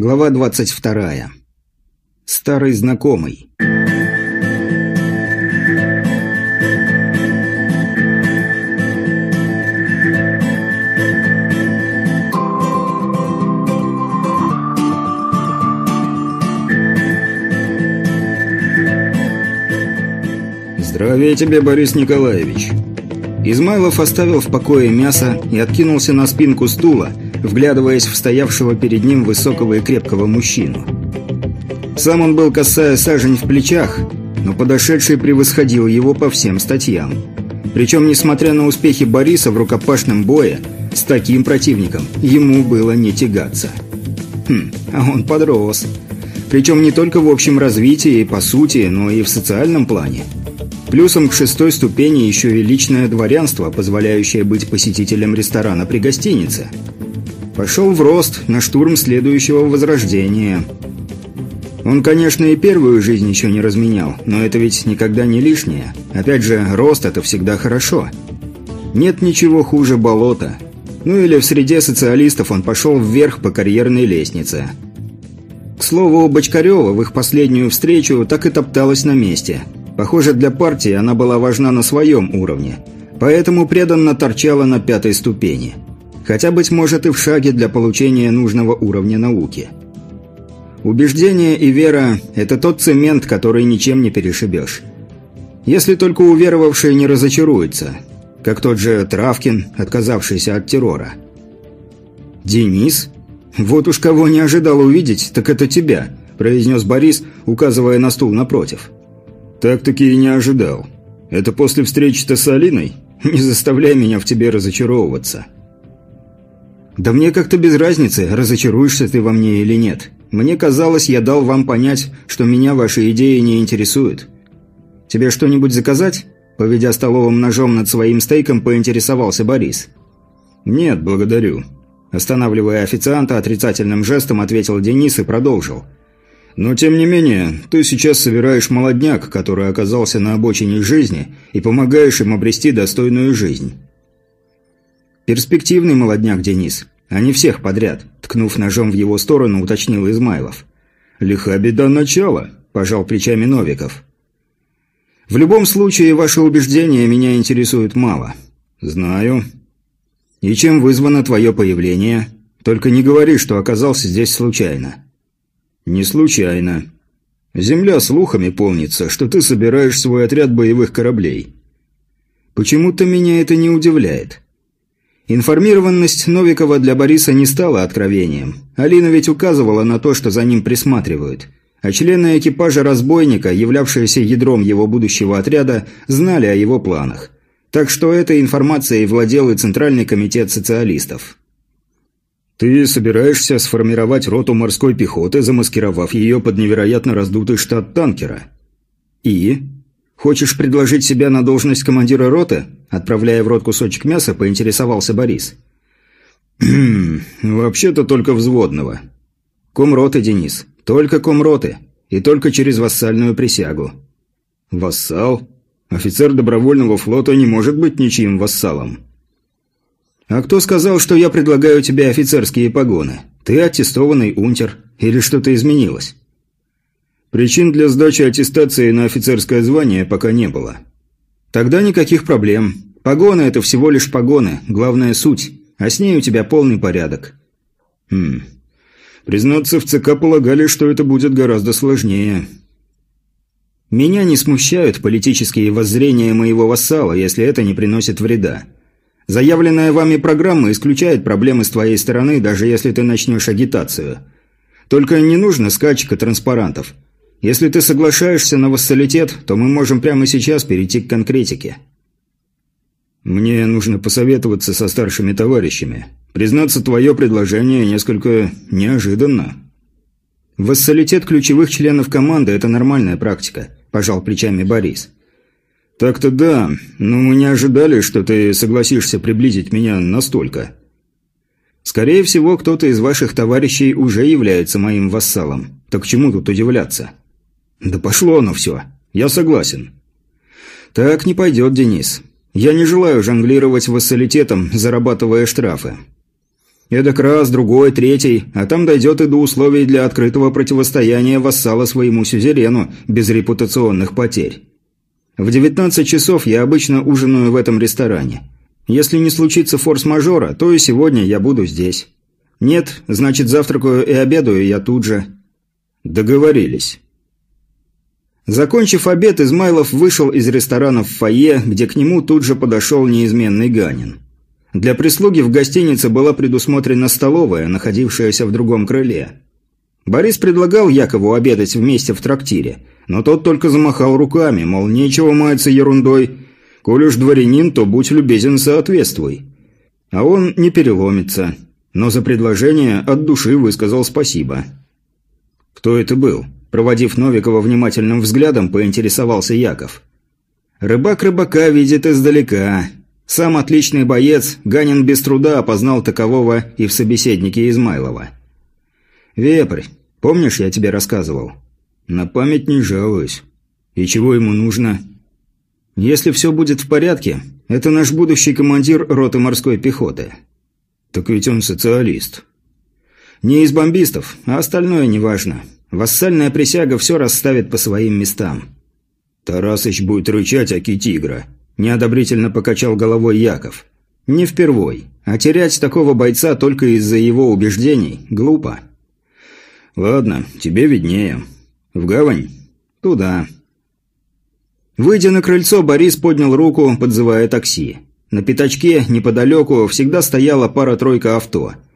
Глава 22. Старый знакомый. Здравия тебе, Борис Николаевич. Измайлов оставил в покое мясо и откинулся на спинку стула, вглядываясь в стоявшего перед ним высокого и крепкого мужчину. Сам он был косая сажень в плечах, но подошедший превосходил его по всем статьям. Причем, несмотря на успехи Бориса в рукопашном бое, с таким противником ему было не тягаться. Хм, а он подрос. Причем не только в общем развитии и по сути, но и в социальном плане. Плюсом к шестой ступени еще и личное дворянство, позволяющее быть посетителем ресторана при гостинице. Пошел в рост на штурм следующего возрождения. Он, конечно, и первую жизнь еще не разменял, но это ведь никогда не лишнее. Опять же, рост – это всегда хорошо. Нет ничего хуже болота. Ну или в среде социалистов он пошел вверх по карьерной лестнице. К слову, Бочкарева в их последнюю встречу так и топталась на месте – Похоже, для партии она была важна на своем уровне, поэтому преданно торчала на пятой ступени. Хотя, быть может, и в шаге для получения нужного уровня науки. Убеждение и вера – это тот цемент, который ничем не перешибешь. Если только уверовавшие не разочаруются, как тот же Травкин, отказавшийся от террора. «Денис? Вот уж кого не ожидал увидеть, так это тебя», – произнес Борис, указывая на стул напротив. «Так-таки и не ожидал. Это после встречи-то с Алиной? Не заставляй меня в тебе разочаровываться». «Да мне как-то без разницы, разочаруешься ты во мне или нет. Мне казалось, я дал вам понять, что меня ваши идеи не интересуют. Тебе что-нибудь заказать?» Поведя столовым ножом над своим стейком, поинтересовался Борис. «Нет, благодарю». Останавливая официанта, отрицательным жестом ответил Денис и продолжил – но тем не менее, ты сейчас собираешь молодняк, который оказался на обочине жизни, и помогаешь им обрести достойную жизнь. Перспективный молодняк, Денис, не всех подряд, ткнув ножом в его сторону, уточнил Измайлов. Лиха беда начала, пожал плечами Новиков. В любом случае, ваши убеждения меня интересуют мало. Знаю. И чем вызвано твое появление? Только не говори, что оказался здесь случайно. «Не случайно. Земля слухами полнится, что ты собираешь свой отряд боевых кораблей. Почему-то меня это не удивляет». Информированность Новикова для Бориса не стала откровением. Алина ведь указывала на то, что за ним присматривают. А члены экипажа разбойника, являвшиеся ядром его будущего отряда, знали о его планах. Так что этой информацией владел и Центральный комитет социалистов. «Ты собираешься сформировать роту морской пехоты, замаскировав ее под невероятно раздутый штат танкера?» «И? Хочешь предложить себя на должность командира роты?» Отправляя в рот кусочек мяса, поинтересовался Борис. «Вообще-то только взводного. Комроты, Денис. Только комроты. И только через вассальную присягу». «Вассал? Офицер добровольного флота не может быть ничьим вассалом». «А кто сказал, что я предлагаю тебе офицерские погоны? Ты аттестованный унтер. Или что-то изменилось?» «Причин для сдачи аттестации на офицерское звание пока не было». «Тогда никаких проблем. Погоны – это всего лишь погоны, главная суть. А с ней у тебя полный порядок». «Хм. Признаться, в ЦК полагали, что это будет гораздо сложнее». «Меня не смущают политические воззрения моего вассала, если это не приносит вреда. Заявленная вами программа исключает проблемы с твоей стороны, даже если ты начнешь агитацию. Только не нужно скачка транспарантов. Если ты соглашаешься на вассалитет, то мы можем прямо сейчас перейти к конкретике. Мне нужно посоветоваться со старшими товарищами. Признаться, твое предложение несколько неожиданно. Вассалитет ключевых членов команды – это нормальная практика, пожал плечами Борис. «Так-то да, но мы не ожидали, что ты согласишься приблизить меня настолько». «Скорее всего, кто-то из ваших товарищей уже является моим вассалом. Так чему тут удивляться?» «Да пошло оно все. Я согласен». «Так не пойдет, Денис. Я не желаю жонглировать вассалитетом, зарабатывая штрафы. Эдак раз, другой, третий, а там дойдет и до условий для открытого противостояния вассала своему сюзерену без репутационных потерь. В 19 часов я обычно ужинаю в этом ресторане. Если не случится форс-мажора, то и сегодня я буду здесь. Нет, значит завтракаю и обедаю я тут же. Договорились. Закончив обед, Измайлов вышел из ресторана в фойе, где к нему тут же подошел неизменный Ганин. Для прислуги в гостинице была предусмотрена столовая, находившаяся в другом крыле. Борис предлагал Якову обедать вместе в трактире, но тот только замахал руками, мол, нечего маяться ерундой. Коль уж дворянин, то будь любезен, соответствуй. А он не переломится, но за предложение от души высказал спасибо. «Кто это был?» Проводив Новикова внимательным взглядом, поинтересовался Яков. «Рыбак рыбака видит издалека. Сам отличный боец, Ганин без труда опознал такового и в собеседнике Измайлова. «Вепрь, помнишь, я тебе рассказывал?» «На память не жалуюсь. И чего ему нужно?» «Если все будет в порядке, это наш будущий командир роты морской пехоты». «Так ведь он социалист». «Не из бомбистов, а остальное неважно. Вассальная присяга все расставит по своим местам. Тарасыч будет рычать аки тигра. Неодобрительно покачал головой Яков. Не впервой. А терять такого бойца только из-за его убеждений глупо. Ладно, тебе виднее. В гавань? Туда. Выйдя на крыльцо, Борис поднял руку, подзывая такси. На пятачке, неподалеку, всегда стояла пара-тройка авто –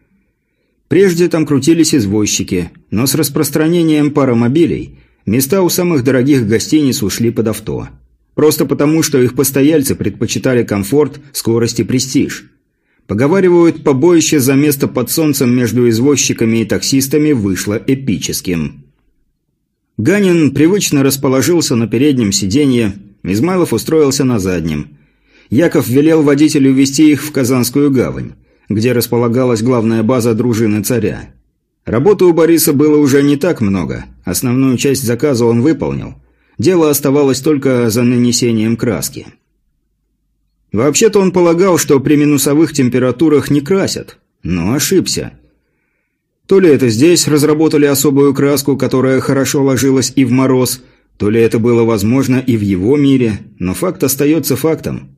Прежде там крутились извозчики, но с распространением паромобилей места у самых дорогих гостиниц ушли под авто. Просто потому, что их постояльцы предпочитали комфорт, скорость и престиж. Поговаривают, побоище за место под солнцем между извозчиками и таксистами вышло эпическим. Ганин привычно расположился на переднем сиденье, Измайлов устроился на заднем. Яков велел водителю вести их в Казанскую гавань где располагалась главная база дружины царя. Работы у Бориса было уже не так много, основную часть заказа он выполнил. Дело оставалось только за нанесением краски. Вообще-то он полагал, что при минусовых температурах не красят, но ошибся. То ли это здесь разработали особую краску, которая хорошо ложилась и в мороз, то ли это было возможно и в его мире, но факт остается фактом.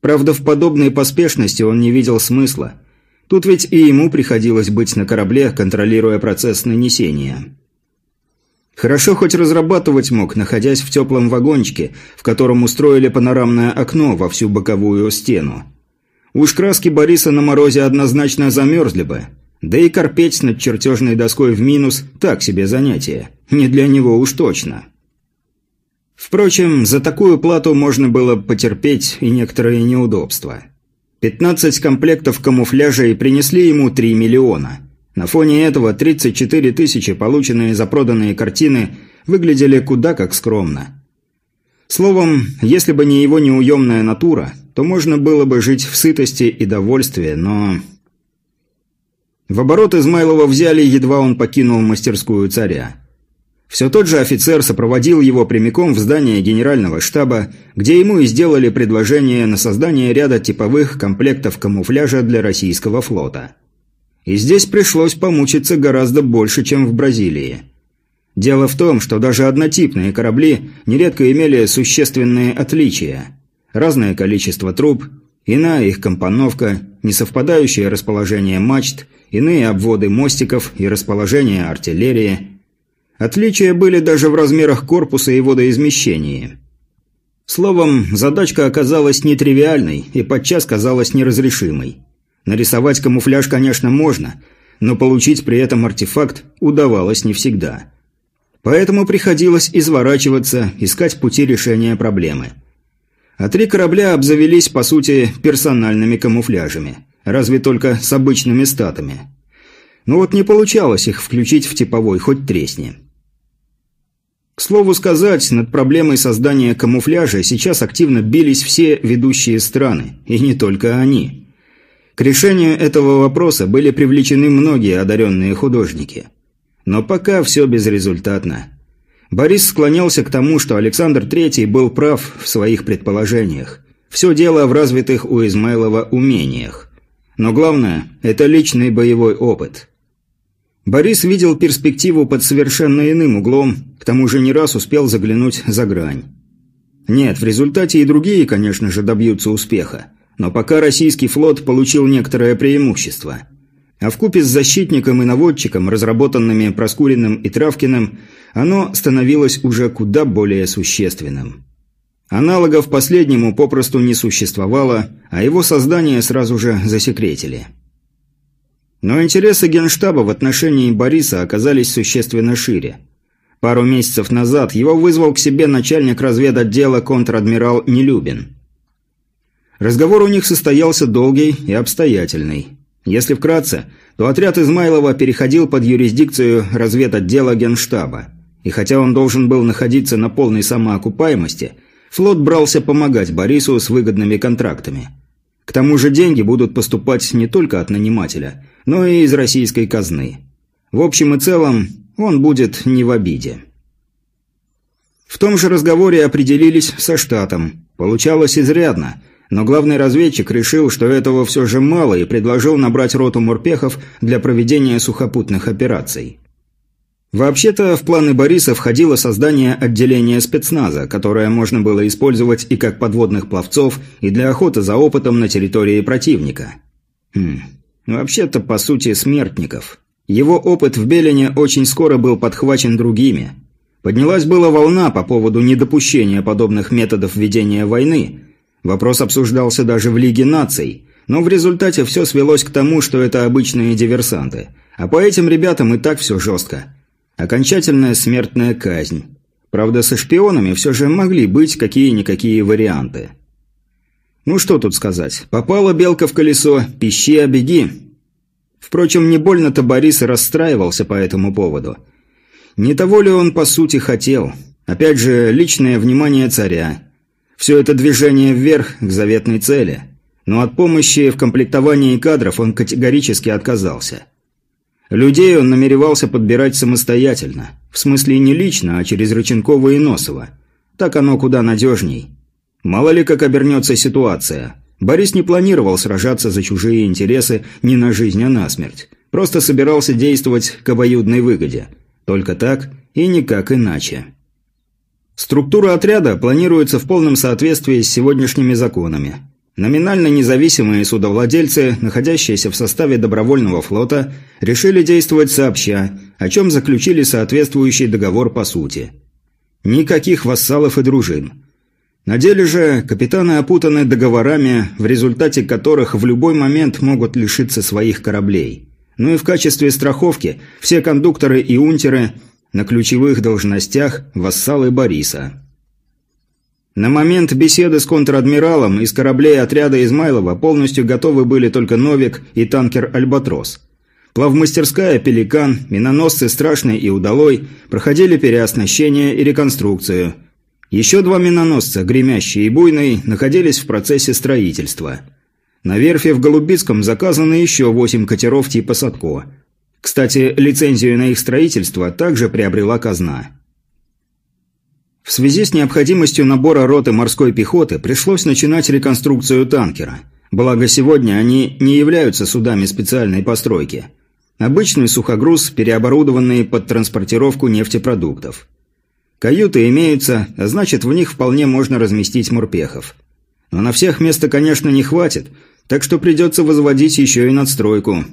Правда, в подобной поспешности он не видел смысла – Тут ведь и ему приходилось быть на корабле, контролируя процесс нанесения. Хорошо хоть разрабатывать мог, находясь в теплом вагончике, в котором устроили панорамное окно во всю боковую стену. Уж краски Бориса на морозе однозначно замерзли бы. Да и корпеть над чертежной доской в минус – так себе занятие. Не для него уж точно. Впрочем, за такую плату можно было потерпеть и некоторые неудобства. 15 комплектов камуфляжа и принесли ему 3 миллиона. На фоне этого 34 тысячи, полученные за проданные картины, выглядели куда как скромно. Словом, если бы не его неуемная натура, то можно было бы жить в сытости и довольстве, но... В оборот Измайлова взяли, едва он покинул мастерскую царя. Все тот же офицер сопроводил его прямиком в здание генерального штаба, где ему и сделали предложение на создание ряда типовых комплектов камуфляжа для российского флота. И здесь пришлось помучиться гораздо больше, чем в Бразилии. Дело в том, что даже однотипные корабли нередко имели существенные отличия. Разное количество труб, иная их компоновка, несовпадающее расположение мачт, иные обводы мостиков и расположение артиллерии – Отличия были даже в размерах корпуса и водоизмещении. Словом, задачка оказалась нетривиальной и подчас казалась неразрешимой. Нарисовать камуфляж, конечно, можно, но получить при этом артефакт удавалось не всегда. Поэтому приходилось изворачиваться, искать пути решения проблемы. А три корабля обзавелись, по сути, персональными камуфляжами, разве только с обычными статами. Но вот не получалось их включить в типовой, хоть тресни. К слову сказать, над проблемой создания камуфляжа сейчас активно бились все ведущие страны, и не только они. К решению этого вопроса были привлечены многие одаренные художники. Но пока все безрезультатно. Борис склонялся к тому, что Александр III был прав в своих предположениях. Все дело в развитых у Измайлова умениях. Но главное – это личный боевой опыт. Борис видел перспективу под совершенно иным углом, к тому же не раз успел заглянуть за грань. Нет, в результате и другие, конечно же, добьются успеха, но пока российский флот получил некоторое преимущество. А вкупе с защитником и наводчиком, разработанными Проскуриным и Травкиным, оно становилось уже куда более существенным. Аналогов последнему попросту не существовало, а его создание сразу же засекретили. Но интересы Генштаба в отношении Бориса оказались существенно шире. Пару месяцев назад его вызвал к себе начальник разведотдела контр-адмирал Нелюбин. Разговор у них состоялся долгий и обстоятельный. Если вкратце, то отряд Измайлова переходил под юрисдикцию разведотдела Генштаба. И хотя он должен был находиться на полной самоокупаемости – Флот брался помогать Борису с выгодными контрактами. К тому же деньги будут поступать не только от нанимателя, но и из российской казны. В общем и целом, он будет не в обиде. В том же разговоре определились со штатом. Получалось изрядно, но главный разведчик решил, что этого все же мало и предложил набрать роту морпехов для проведения сухопутных операций. Вообще-то в планы Бориса входило создание отделения спецназа, которое можно было использовать и как подводных пловцов, и для охоты за опытом на территории противника. Хм, вообще-то по сути смертников. Его опыт в Белине очень скоро был подхвачен другими. Поднялась была волна по поводу недопущения подобных методов ведения войны. Вопрос обсуждался даже в Лиге наций, но в результате все свелось к тому, что это обычные диверсанты. А по этим ребятам и так все жестко – Окончательная смертная казнь. Правда, со шпионами все же могли быть какие-никакие варианты. Ну что тут сказать. Попала белка в колесо, пищи, обеги. Впрочем, не больно-то Борис расстраивался по этому поводу. Не того ли он по сути хотел? Опять же, личное внимание царя. Все это движение вверх к заветной цели. Но от помощи в комплектовании кадров он категорически отказался. Людей он намеревался подбирать самостоятельно. В смысле не лично, а через Рыченкова и Носова. Так оно куда надежней. Мало ли как обернется ситуация. Борис не планировал сражаться за чужие интересы не на жизнь, а на смерть. Просто собирался действовать к обоюдной выгоде. Только так и никак иначе. Структура отряда планируется в полном соответствии с сегодняшними законами. Номинально независимые судовладельцы, находящиеся в составе добровольного флота, решили действовать сообща, о чем заключили соответствующий договор по сути. Никаких вассалов и дружин. На деле же капитаны опутаны договорами, в результате которых в любой момент могут лишиться своих кораблей. Ну и в качестве страховки все кондукторы и унтеры на ключевых должностях – вассалы Бориса. На момент беседы с контр-адмиралом из кораблей отряда Измайлова полностью готовы были только «Новик» и танкер «Альбатрос». Плавмастерская «Пеликан», миноносцы «Страшный» и «Удалой» проходили переоснащение и реконструкцию. Еще два миноносца, «Гремящий» и «Буйный», находились в процессе строительства. На верфи в Голубицком заказаны еще восемь катеров типа «Садко». Кстати, лицензию на их строительство также приобрела казна. В связи с необходимостью набора роты морской пехоты пришлось начинать реконструкцию танкера. Благо сегодня они не являются судами специальной постройки. Обычный сухогруз, переоборудованный под транспортировку нефтепродуктов. Каюты имеются, а значит в них вполне можно разместить морпехов. Но на всех места, конечно, не хватит, так что придется возводить еще и надстройку.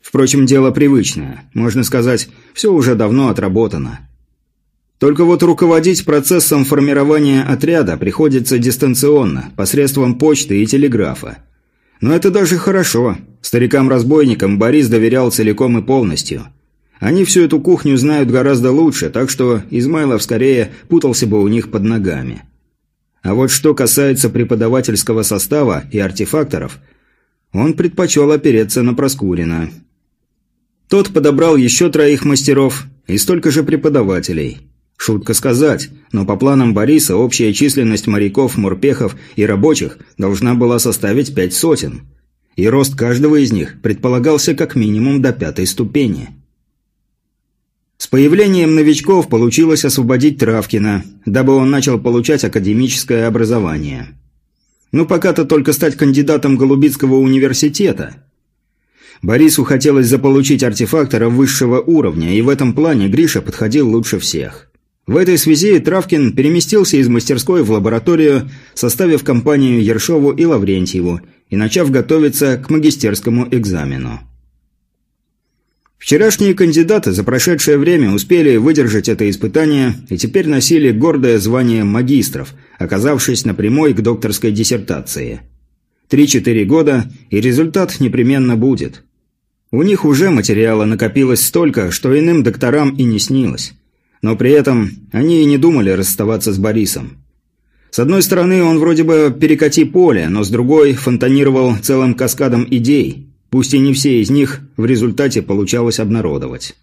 Впрочем, дело привычное. Можно сказать, все уже давно отработано. Только вот руководить процессом формирования отряда приходится дистанционно, посредством почты и телеграфа. Но это даже хорошо. Старикам-разбойникам Борис доверял целиком и полностью. Они всю эту кухню знают гораздо лучше, так что Измайлов скорее путался бы у них под ногами. А вот что касается преподавательского состава и артефакторов, он предпочел опереться на Проскурина. Тот подобрал еще троих мастеров и столько же преподавателей – Шутка сказать, но по планам Бориса общая численность моряков, морпехов и рабочих должна была составить пять сотен. И рост каждого из них предполагался как минимум до пятой ступени. С появлением новичков получилось освободить Травкина, дабы он начал получать академическое образование. Ну, пока-то только стать кандидатом Голубицкого университета. Борису хотелось заполучить артефактора высшего уровня, и в этом плане Гриша подходил лучше всех. В этой связи Травкин переместился из мастерской в лабораторию, составив компанию Ершову и Лаврентьеву и начав готовиться к магистерскому экзамену. Вчерашние кандидаты за прошедшее время успели выдержать это испытание и теперь носили гордое звание магистров, оказавшись на прямой к докторской диссертации. Три-четыре года, и результат непременно будет. У них уже материала накопилось столько, что иным докторам и не снилось. Но при этом они и не думали расставаться с Борисом. С одной стороны, он вроде бы перекати поле, но с другой фонтанировал целым каскадом идей, пусть и не все из них в результате получалось обнародовать.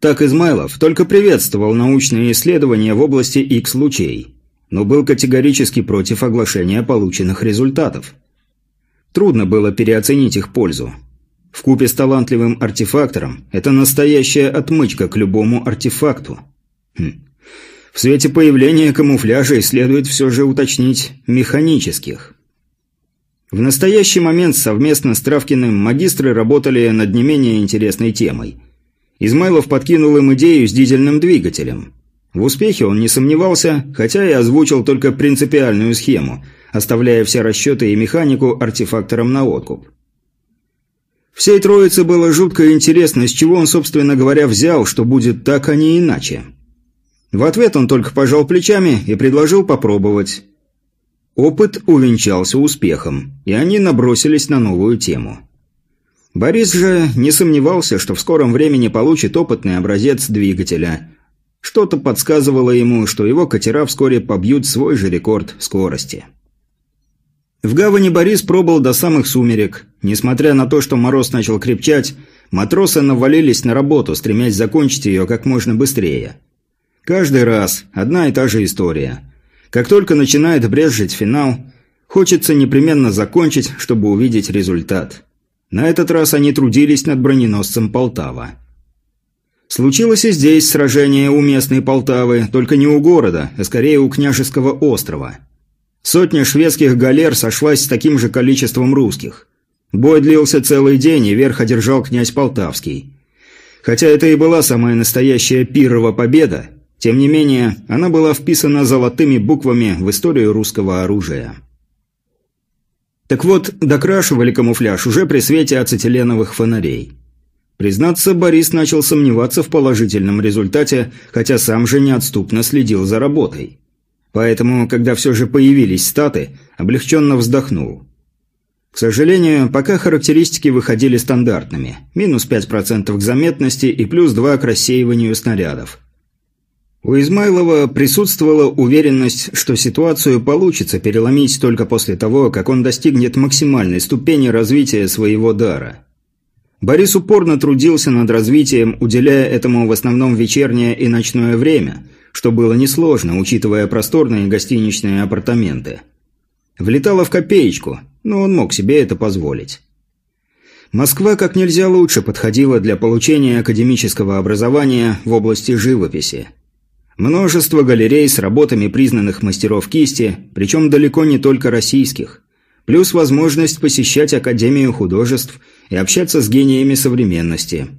Так Измайлов только приветствовал научные исследования в области X-лучей, но был категорически против оглашения полученных результатов. Трудно было переоценить их пользу. Вкупе с талантливым артефактором это настоящая отмычка к любому артефакту. Хм. В свете появления камуфляжей следует все же уточнить механических. В настоящий момент совместно с Травкиным магистры работали над не менее интересной темой. Измайлов подкинул им идею с дизельным двигателем. В успехе он не сомневался, хотя и озвучил только принципиальную схему, оставляя все расчеты и механику артефакторам на откуп. Всей троице было жутко интересно, с чего он, собственно говоря, взял, что будет так, а не иначе. В ответ он только пожал плечами и предложил попробовать. Опыт увенчался успехом, и они набросились на новую тему. Борис же не сомневался, что в скором времени получит опытный образец двигателя. Что-то подсказывало ему, что его катера вскоре побьют свой же рекорд скорости. В гавани Борис пробыл до самых сумерек. Несмотря на то, что мороз начал крепчать, матросы навалились на работу, стремясь закончить ее как можно быстрее. Каждый раз одна и та же история. Как только начинает брезжить финал, хочется непременно закончить, чтобы увидеть результат. На этот раз они трудились над броненосцем «Полтава». Случилось и здесь сражение у местной Полтавы, только не у города, а скорее у княжеского острова – Сотня шведских галер сошлась с таким же количеством русских. Бой длился целый день, и верх одержал князь Полтавский. Хотя это и была самая настоящая пирова победа, тем не менее, она была вписана золотыми буквами в историю русского оружия. Так вот, докрашивали камуфляж уже при свете ацетиленовых фонарей. Признаться, Борис начал сомневаться в положительном результате, хотя сам же неотступно следил за работой. Поэтому, когда все же появились статы, облегченно вздохнул. К сожалению, пока характеристики выходили стандартными. Минус 5% к заметности и плюс 2 к рассеиванию снарядов. У Измайлова присутствовала уверенность, что ситуацию получится переломить только после того, как он достигнет максимальной ступени развития своего дара. Борис упорно трудился над развитием, уделяя этому в основном вечернее и ночное время – что было несложно, учитывая просторные гостиничные апартаменты. Влетало в копеечку, но он мог себе это позволить. Москва как нельзя лучше подходила для получения академического образования в области живописи. Множество галерей с работами признанных мастеров кисти, причем далеко не только российских. Плюс возможность посещать Академию художеств и общаться с гениями современности –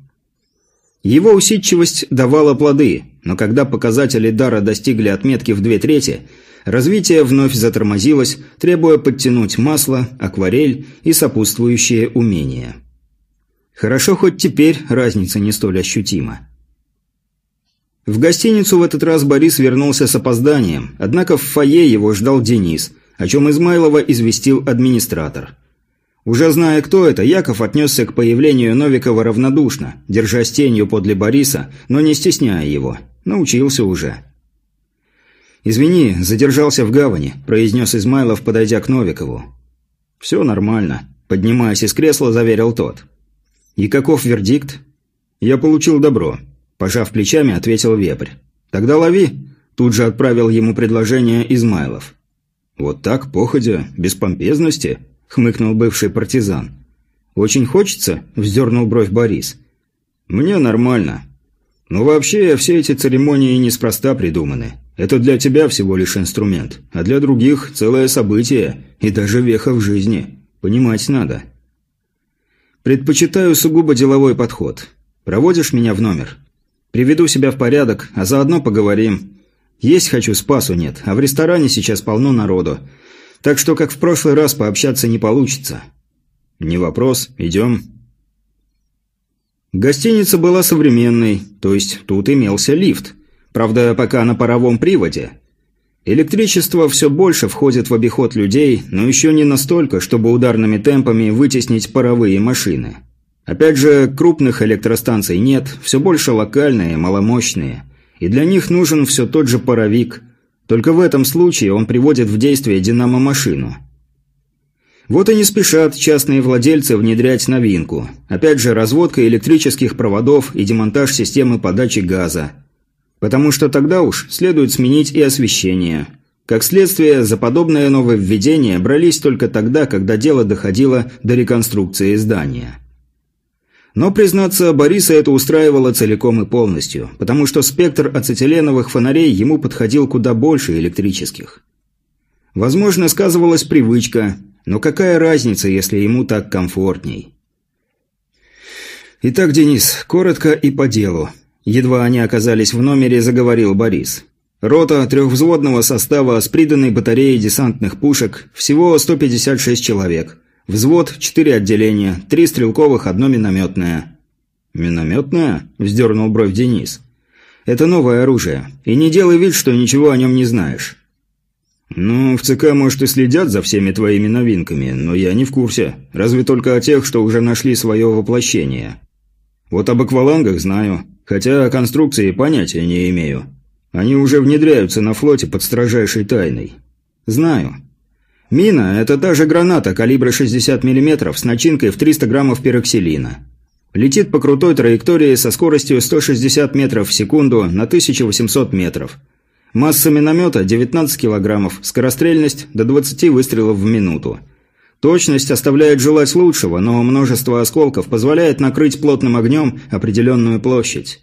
его усидчивость давала плоды, но когда показатели дара достигли отметки в две трети, развитие вновь затормозилось, требуя подтянуть масло, акварель и сопутствующие умения. Хорошо, хоть теперь разница не столь ощутима. В гостиницу в этот раз Борис вернулся с опозданием, однако в фойе его ждал Денис, о чем Измайлова известил администратор – уже зная, кто это, Яков отнесся к появлению Новикова равнодушно, держась тенью подле Бориса, но не стесняя его. Научился уже. «Извини, задержался в гавани», – произнес Измайлов, подойдя к Новикову. «Все нормально», – поднимаясь из кресла, заверил тот. «И каков вердикт?» «Я получил добро», – пожав плечами, ответил Вепрь. «Тогда лови», – тут же отправил ему предложение Измайлов. «Вот так, походя, без помпезности?» – хмыкнул бывший партизан. «Очень хочется?» – вздернул бровь Борис. «Мне нормально. Но вообще все эти церемонии неспроста придуманы. Это для тебя всего лишь инструмент, а для других целое событие и даже веха в жизни. Понимать надо. Предпочитаю сугубо деловой подход. Проводишь меня в номер? Приведу себя в порядок, а заодно поговорим. Есть хочу, спасу нет, а в ресторане сейчас полно народу. Так что, как в прошлый раз, пообщаться не получится. Не вопрос, идем. Гостиница была современной, то есть тут имелся лифт. Правда, пока на паровом приводе. Электричество все больше входит в обиход людей, но еще не настолько, чтобы ударными темпами вытеснить паровые машины. Опять же, крупных электростанций нет, все больше локальные, маломощные. И для них нужен все тот же паровик. Только в этом случае он приводит в действие динамо-машину. Вот и не спешат частные владельцы внедрять новинку. Опять же, разводка электрических проводов и демонтаж системы подачи газа. Потому что тогда уж следует сменить и освещение. Как следствие, за подобное нововведение брались только тогда, когда дело доходило до реконструкции здания. Но, признаться, Бориса это устраивало целиком и полностью, потому что спектр ацетиленовых фонарей ему подходил куда больше электрических. Возможно, сказывалась привычка, но какая разница, если ему так комфортней? «Итак, Денис, коротко и по делу». Едва они оказались в номере, заговорил Борис. «Рота трехвзводного состава с приданной батареей десантных пушек, всего 156 человек». Взвод, четыре отделения, три стрелковых, одно минометное». «Минометное?» – вздернул бровь Денис. «Это новое оружие. И не делай вид, что ничего о нем не знаешь». «Ну, в ЦК, может, и следят за всеми твоими новинками, но я не в курсе. Разве только о тех, что уже нашли свое воплощение. Вот об аквалангах знаю, хотя о конструкции понятия не имею. Они уже внедряются на флоте под строжайшей тайной. Знаю. Мина – это та же граната калибра 60 мм с начинкой в 300 граммов пероксилина. Летит по крутой траектории со скоростью 160 метров в секунду на 1800 метров. Масса миномета – 19 килограммов, скорострельность – до 20 выстрелов в минуту. Точность оставляет желать лучшего, но множество осколков позволяет накрыть плотным огнем определенную площадь.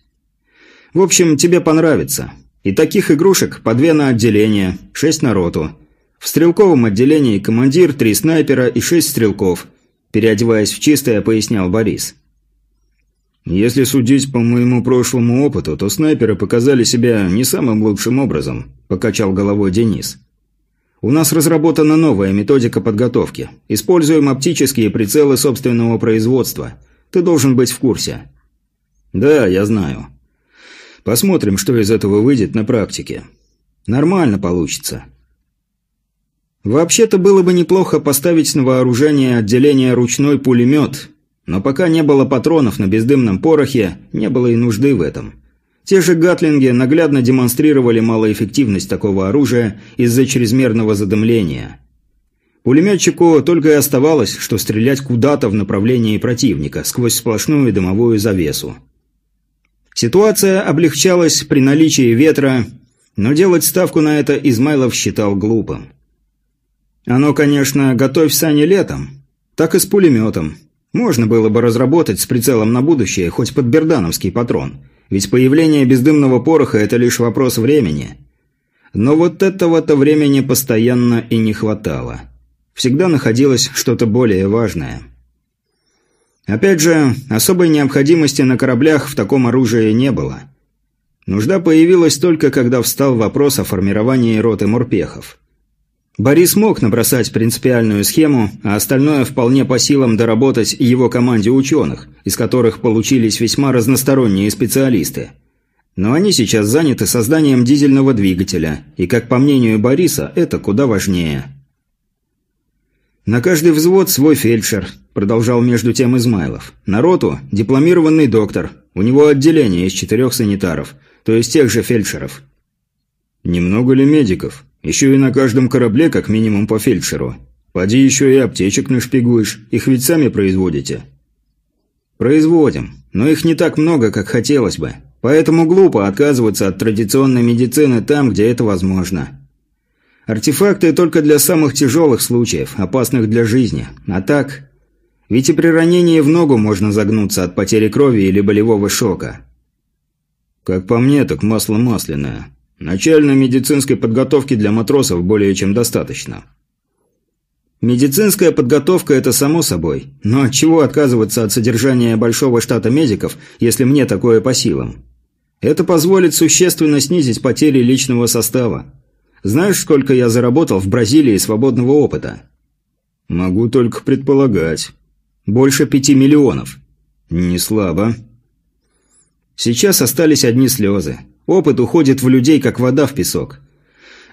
В общем, тебе понравится. И таких игрушек по две на отделение, шесть на роту – в стрелковом отделении командир, три снайпера и шесть стрелков. Переодеваясь в чистое, пояснял Борис. «Если судить по моему прошлому опыту, то снайперы показали себя не самым лучшим образом», – покачал головой Денис. «У нас разработана новая методика подготовки. Используем оптические прицелы собственного производства. Ты должен быть в курсе». «Да, я знаю. Посмотрим, что из этого выйдет на практике. Нормально получится. Вообще-то было бы неплохо поставить на вооружение отделение ручной пулемет, но пока не было патронов на бездымном порохе, не было и нужды в этом. Те же гатлинги наглядно демонстрировали малоэффективность такого оружия из-за чрезмерного задымления. Пулеметчику только и оставалось, что стрелять куда-то в направлении противника, сквозь сплошную дымовую завесу. Ситуация облегчалась при наличии ветра, но делать ставку на это Измайлов считал глупым. Оно, конечно, готовь сани летом, так и с пулеметом. Можно было бы разработать с прицелом на будущее хоть под бердановский патрон, ведь появление бездымного пороха – это лишь вопрос времени. Но вот этого-то времени постоянно и не хватало. Всегда находилось что-то более важное. Опять же, особой необходимости на кораблях в таком оружии не было. Нужда появилась только, когда встал вопрос о формировании роты морпехов. Борис мог набросать принципиальную схему, а остальное вполне по силам доработать его команде ученых, из которых получились весьма разносторонние специалисты. Но они сейчас заняты созданием дизельного двигателя, и, как по мнению Бориса, это куда важнее. «На каждый взвод свой фельдшер», – продолжал между тем Измайлов. «На роту – дипломированный доктор. У него отделение из четырех санитаров, то есть тех же фельдшеров». «Немного ли медиков?» Еще и на каждом корабле как минимум по фельдшеру. Поди еще и аптечек нашпигуешь. Их ведь сами производите». «Производим, но их не так много, как хотелось бы. Поэтому глупо отказываться от традиционной медицины там, где это возможно. Артефакты только для самых тяжелых случаев, опасных для жизни. А так... Ведь и при ранении в ногу можно загнуться от потери крови или болевого шока. Как по мне, так масло масляное. Начальной медицинской подготовки для матросов более чем достаточно. Медицинская подготовка – это само собой. Но от чего отказываться от содержания большого штата медиков, если мне такое по силам? Это позволит существенно снизить потери личного состава. Знаешь, сколько я заработал в Бразилии свободного опыта? Могу только предполагать. Больше пяти миллионов. Не слабо. Сейчас остались одни слезы. Опыт уходит в людей, как вода в песок.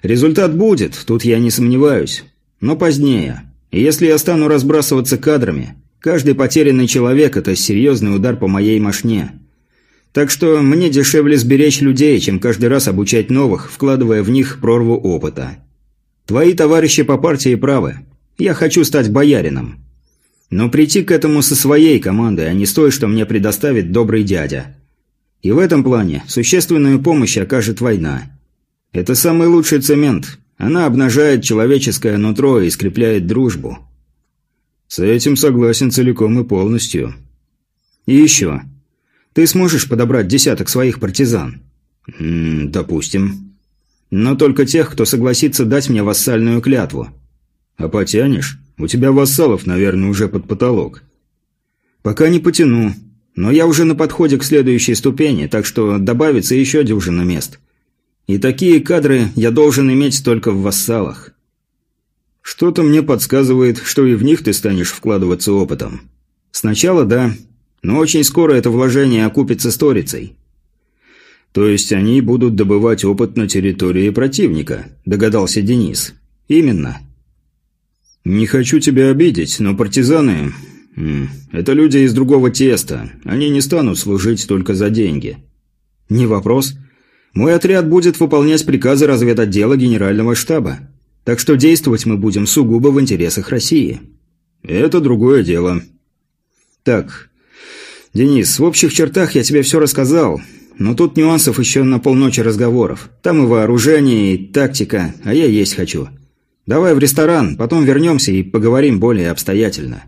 Результат будет, тут я не сомневаюсь. Но позднее. Если я стану разбрасываться кадрами, каждый потерянный человек – это серьезный удар по моей мошне. Так что мне дешевле сберечь людей, чем каждый раз обучать новых, вкладывая в них прорву опыта. Твои товарищи по партии правы. Я хочу стать боярином. Но прийти к этому со своей командой, а не с той, что мне предоставит добрый дядя. И в этом плане существенную помощь окажет война. Это самый лучший цемент. Она обнажает человеческое нутро и скрепляет дружбу. С этим согласен целиком и полностью. И еще. Ты сможешь подобрать десяток своих партизан? М -м, допустим. Но только тех, кто согласится дать мне вассальную клятву. А потянешь? У тебя вассалов, наверное, уже под потолок. Пока не потяну. Но я уже на подходе к следующей ступени, так что добавится еще дюжина мест. И такие кадры я должен иметь только в вассалах. Что-то мне подсказывает, что и в них ты станешь вкладываться опытом. Сначала да, но очень скоро это вложение окупится сторицей. То есть они будут добывать опыт на территории противника, догадался Денис. Именно. Не хочу тебя обидеть, но партизаны это люди из другого теста. Они не станут служить только за деньги. Не вопрос. Мой отряд будет выполнять приказы разведотдела генерального штаба. Так что действовать мы будем сугубо в интересах России. Это другое дело. Так, Денис, в общих чертах я тебе все рассказал, но тут нюансов еще на полночи разговоров. Там и вооружение, и тактика, а я есть хочу. Давай в ресторан, потом вернемся и поговорим более обстоятельно.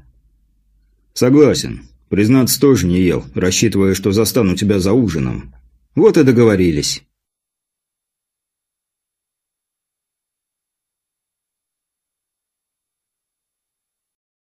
Согласен. Признаться, тоже не ел, рассчитывая, что застану тебя за ужином. Вот и договорились.